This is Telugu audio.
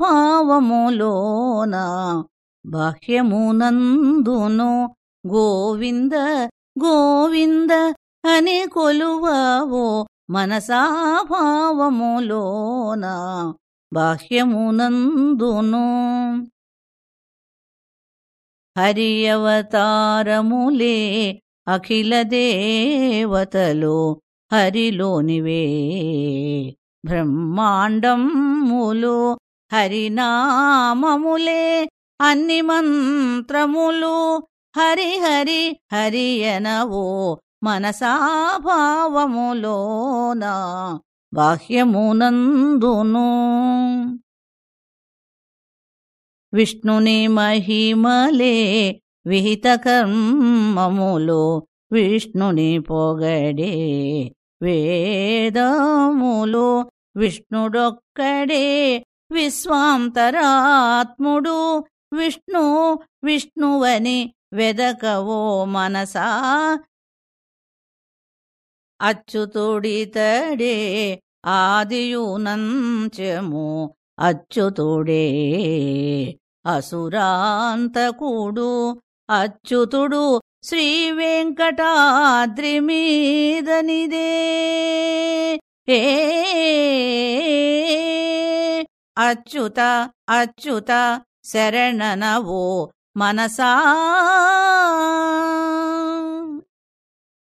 భావములోన బాహ్యమునందును గోవింద గోవింద అని కొలువవో మనసాభావములోన బాహ్యమునందును. హరియవతారములే అఖిల దేవతలు హరిలోనివే బ్రహ్మాండములు హరినామములే అన్ని మంత్రములు. హరి హరి హరియనవో మనసాభావములోన బాహ్యమునందును. విష్ణుని మహిమలే విహిత కర్మములు. విష్ణుని పొగడే వేదములు. విష్ణుడొక్కడే విశ్వాంతరాత్ముడు. విష్ణు విష్ణువని వెదకవో మనసా? అచ్యుతుడితడే ఆదియునంచము. అచ్యుతుడే అసురాంతకుడు. అచ్యుతుడు శ్రీ వెంకటాద్రి మీదనిదే. ఏ అచ్యుత అచ్యుత శరణనవో మనసా